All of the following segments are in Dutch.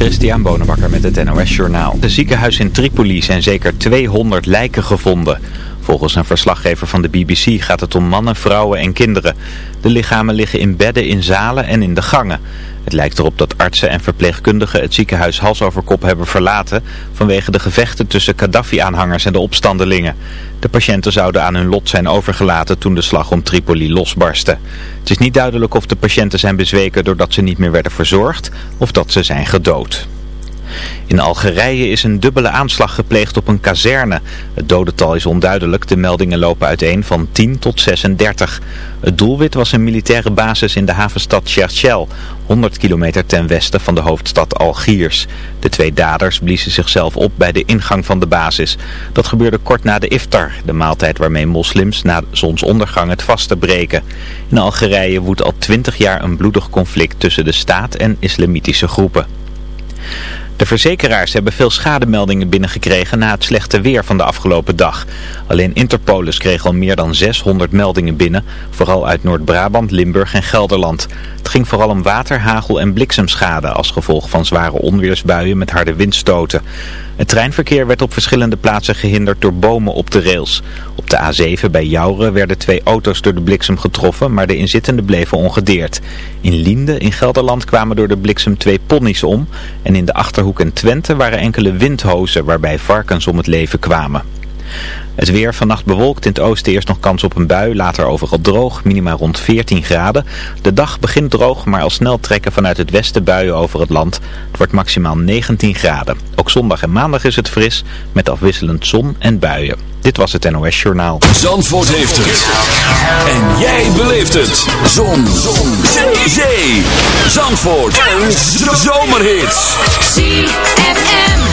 Christian Bonenbakker met het NOS Journaal. De ziekenhuis in Tripoli zijn zeker 200 lijken gevonden. Volgens een verslaggever van de BBC gaat het om mannen, vrouwen en kinderen. De lichamen liggen in bedden in zalen en in de gangen. Het lijkt erop dat artsen en verpleegkundigen het ziekenhuis hals over kop hebben verlaten... vanwege de gevechten tussen Gaddafi-aanhangers en de opstandelingen. De patiënten zouden aan hun lot zijn overgelaten toen de slag om Tripoli losbarstte. Het is niet duidelijk of de patiënten zijn bezweken doordat ze niet meer werden verzorgd of dat ze zijn gedood. In Algerije is een dubbele aanslag gepleegd op een kazerne. Het dodental is onduidelijk, de meldingen lopen uiteen van 10 tot 36. Het doelwit was een militaire basis in de havenstad Cherchel, 100 kilometer ten westen van de hoofdstad Algiers. De twee daders bliezen zichzelf op bij de ingang van de basis. Dat gebeurde kort na de iftar, de maaltijd waarmee moslims na zonsondergang het vasten breken. In Algerije woedt al 20 jaar een bloedig conflict tussen de staat en islamitische groepen. De verzekeraars hebben veel schademeldingen binnengekregen na het slechte weer van de afgelopen dag. Alleen Interpolis kreeg al meer dan 600 meldingen binnen, vooral uit Noord-Brabant, Limburg en Gelderland. Het ging vooral om water, hagel en bliksemschade als gevolg van zware onweersbuien met harde windstoten. Het treinverkeer werd op verschillende plaatsen gehinderd door bomen op de rails. Op de A7 bij Jouren werden twee auto's door de bliksem getroffen, maar de inzittenden bleven ongedeerd. In Liende in Gelderland kwamen door de bliksem twee ponies om en in de Achterhoek en Twente waren enkele windhozen waarbij varkens om het leven kwamen. Het weer vannacht bewolkt. In het oosten eerst nog kans op een bui. Later overal droog. Minima rond 14 graden. De dag begint droog, maar al snel trekken vanuit het westen buien over het land. Het wordt maximaal 19 graden. Ook zondag en maandag is het fris. Met afwisselend zon en buien. Dit was het NOS Journaal. Zandvoort heeft het. En jij beleeft het. Zon. zon. Zee. Zee. Zandvoort. Een zomerhit. ZFM.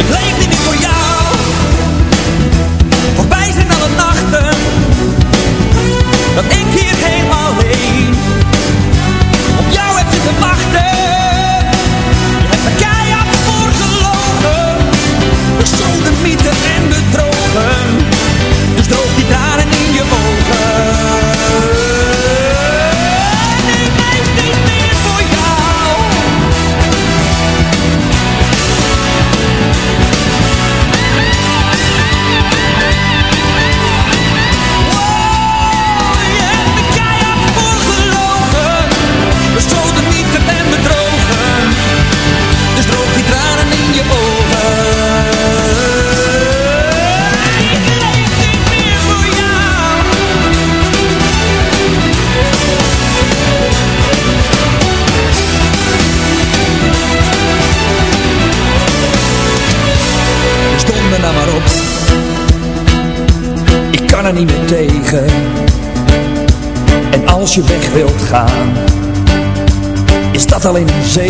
You play staat alleen een.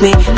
Me,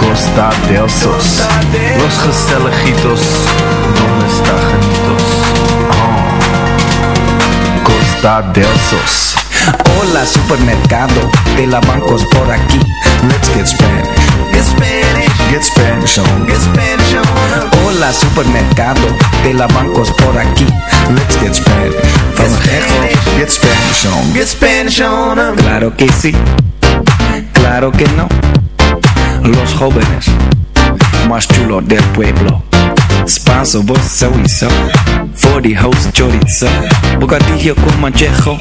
Costa del Sos. Los Gestelejitos, ¿dónde está Janitos? Oh. Costa del Sos. Hola supermercado de la bancos por aquí. Let's get Spanish. Get Spanish, Get Spanish on. get Spanish on. Hola supermercado de la bancos por aquí. Let's get Spanish. Van Gegel, get Spanish on. Get Spanish on 'em. Claro que sí, claro que no. Los jóvenes más chulo del pueblo. Spanso, vos. Voor die host chorizo. Bocadillo con manchejo.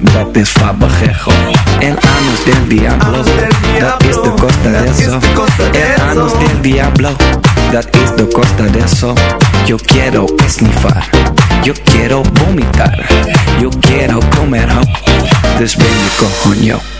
Dat is fabajejo. El anus del diablo. Dat is de costa de eso. El anus del diablo. Dat is de costa de eso. Yo quiero esnifar. Yo quiero vomitar. Yo quiero comer ho. Dus ben je coño.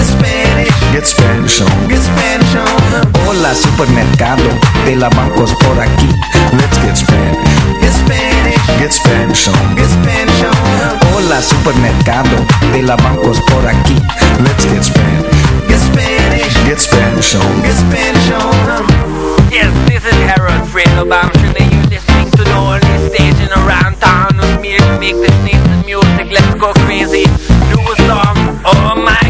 Get Spanish. Get Spanish on. Get Spanish on. Hola supermercado, de la bancos por aquí. Let's get Spanish. Get Spanish. Get Spanish on. Get Spanish on. Hola supermercado, de la bancos por aquí. Let's get Spanish. Get Spanish. Get Spanish on. Get Spanish on. Yes, this is Harold Fredo Bamshin and you're listening to the only station around town with me to make this nice music. Let's go crazy. Do a song. Oh my